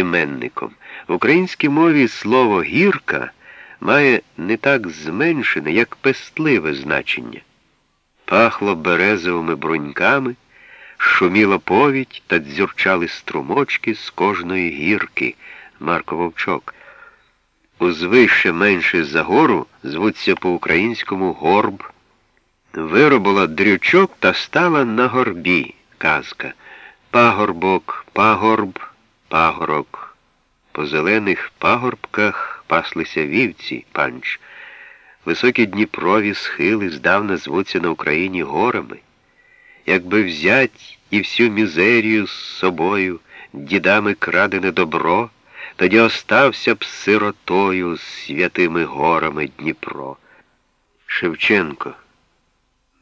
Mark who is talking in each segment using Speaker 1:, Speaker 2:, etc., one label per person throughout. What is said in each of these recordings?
Speaker 1: іменником. В українській мові слово гірка має не так зменшене, як пестливе значення. Пахло березовими бруньками, шуміла повідь та дзюрчали струмочки з кожної гірки Марко Вовчок. Узвище менше за гору звуться по-українському горб. Виробила дрючок та стала на горбі казка. Пагорбок, зелених пагорбках паслися вівці, панч. Високі Дніпрові схили здавна звуться на Україні горами. Якби взять і всю мізерію з собою, дідами крадене добро, тоді остався б сиротою з святими горами Дніпро. Шевченко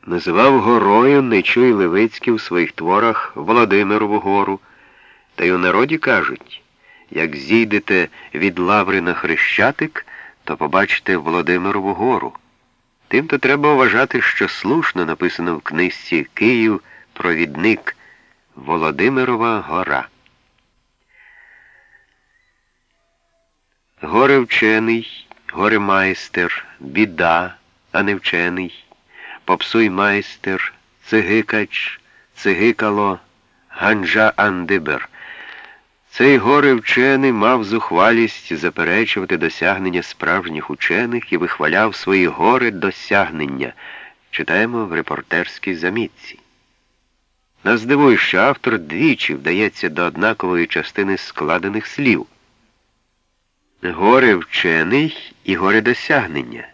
Speaker 1: називав горою Нечуй Левицький у своїх творах Володимирову гору, та й у народі кажуть, як зійдете від лаври на Хрещатик, то побачите Володимирову гору. Тим-то треба вважати, що слушно написано в книжці Київ провідник Володимирова гора. Горе вчений, горе майстер, біда, а не вчений, попсуй майстер, цигикач, цигикало, ганджа андибер. Цей горе вчений мав зухвалість заперечувати досягнення справжніх учених і вихваляв свої гори досягнення. Читаємо в репортерській замітці. Нас дивує, що автор двічі вдається до однакової частини складених слів. Горе вчений і горе досягнення.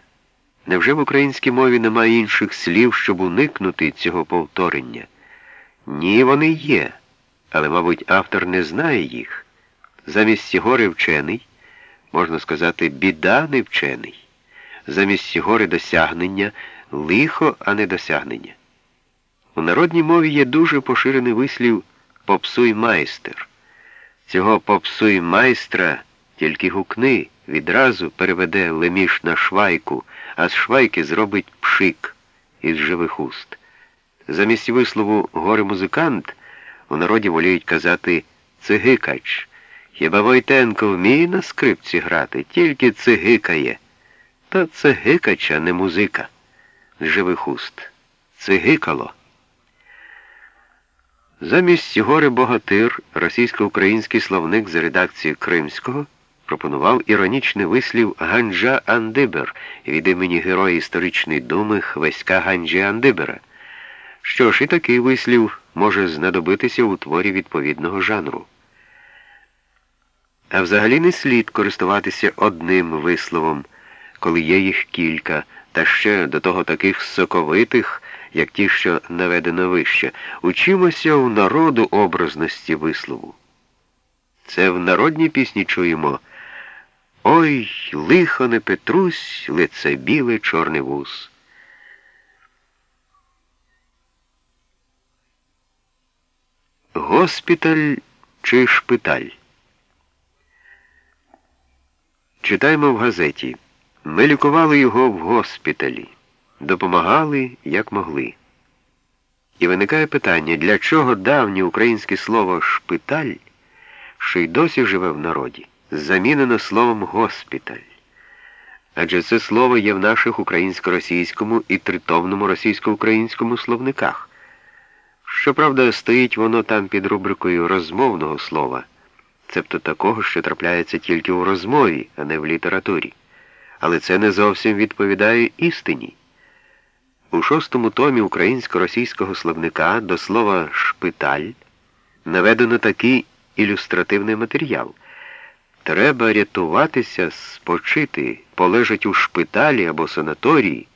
Speaker 1: Невже в українській мові немає інших слів, щоб уникнути цього повторення? Ні, вони є але, мабуть, автор не знає їх. Замість гори вчений, можна сказати, біда не вчений. Замість гори досягнення лихо, а не досягнення. У народній мові є дуже поширений вислів попсуй майстер. Цього попсуй майстра тільки гукни, відразу переведе леміш на швайку, а з швайки зробить пшик із живих уст. Замість вислову горе музикант. У народі воліють казати цигикач. Хіба Войтенко вміє на скрипці грати, тільки цигикає. Та цигикач, а не музика. З живих уст. Цигикало. Замість горе богатир російсько-український словник за редакцією Кримського пропонував іронічний вислів Ганджа Андибер від імені героя історичної думи Хвеська Ганджі Андибера. Що ж, і такий вислів може знадобитися у творі відповідного жанру. А взагалі не слід користуватися одним висловом, коли є їх кілька, та ще до того таких соковитих, як ті, що наведено вище. Учимося у народу образності вислову. Це в народній пісні чуємо. Ой, лихо не Петрусь, лице біле, чорний вуз. Госпіталь чи шпиталь? Читаємо в газеті. Ми лікували його в госпіталі, допомагали, як могли. І виникає питання, для чого давнє українське слово шпиталь, що й досі живе в народі, замінено словом госпіталь. Адже це слово є в наших українсько-російському і тритовному російсько-українському словниках. Щоправда, стоїть воно там під рубрикою розмовного слова, цебто такого, що трапляється тільки у розмові, а не в літературі. Але це не зовсім відповідає істині. У шостому томі українсько-російського словника до слова шпиталь наведено такий ілюстративний матеріал. Треба рятуватися, спочити, полежать у шпиталі або санаторії,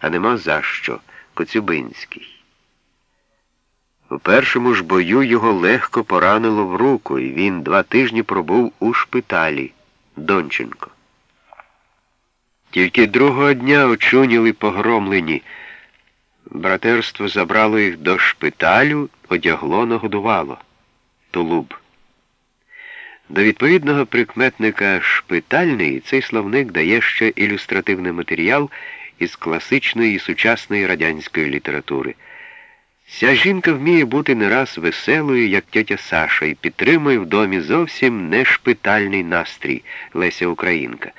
Speaker 1: а нема за що, Коцюбинський. У першому ж бою його легко поранило в руку, і він два тижні пробув у шпиталі Донченко. Тільки другого дня очуніли погромлені. Братерство забрало їх до шпиталю, одягло, нагодувало. Тулуб. До відповідного прикметника шпитальний цей словник дає ще ілюстративний матеріал із класичної і сучасної радянської літератури. Ця жінка вміє бути не раз веселою, як тьотя Саша, і підтримує в домі зовсім не шпитальний настрій Леся Українка.